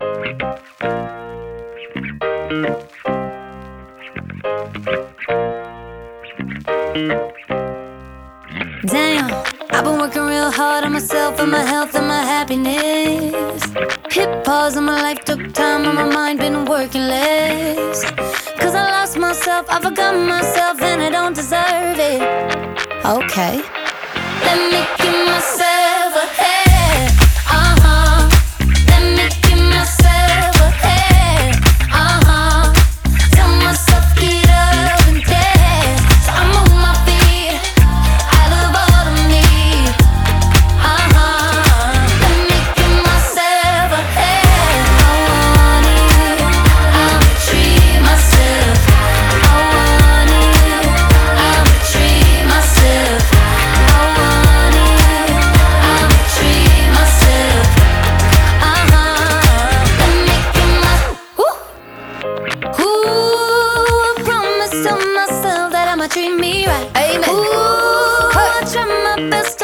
Damn, I've been working real hard on myself and my health and my happiness. Hit pause on my life, took time on my mind, been working less. Cause I lost myself, I forgot myself, and I don't deserve it. Okay, let me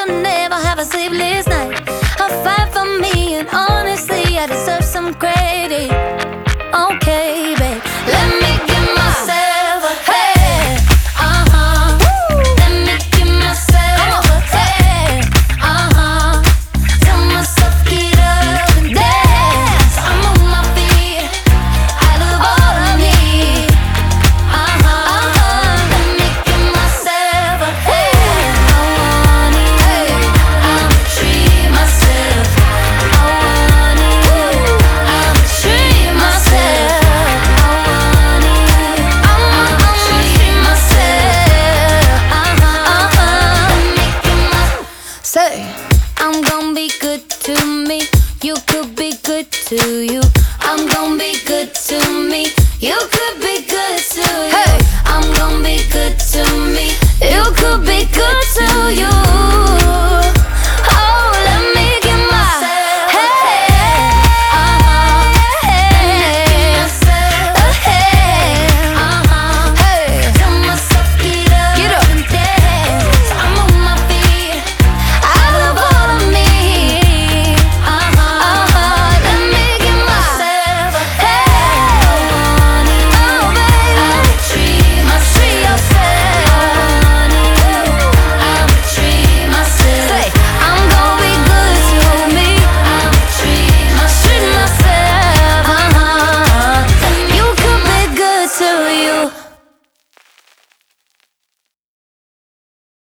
Never have a sleepless night. I fight for me, and honestly, I deserve some credit. Okay. be good to you. I'm gonna be good to me. You could be good to you.